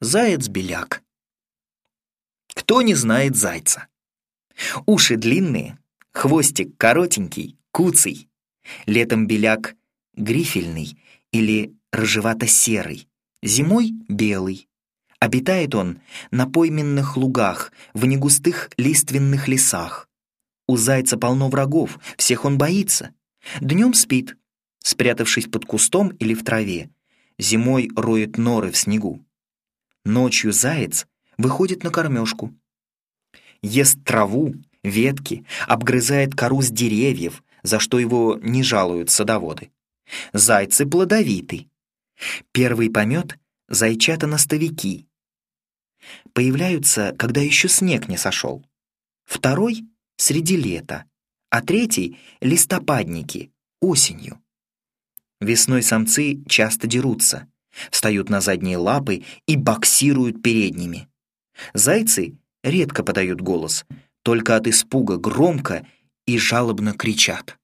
Заяц-беляк. Кто не знает зайца? Уши длинные, хвостик коротенький, куцый. Летом беляк грифельный или рыжевато-серый, зимой белый. Обитает он на пойменных лугах, в негустых лиственных лесах. У зайца полно врагов, всех он боится. Днем спит, спрятавшись под кустом или в траве. Зимой роет норы в снегу. Ночью заяц выходит на кормежку. Ест траву, ветки, обгрызает кору с деревьев, за что его не жалуют садоводы. Зайцы плодовиты. Первый помет — зайчата-настовики. Появляются, когда еще снег не сошел. Второй — среди лета, а третий — листопадники, осенью. Весной самцы часто дерутся, встают на задние лапы и боксируют передними. Зайцы редко подают голос, только от испуга громко и жалобно кричат.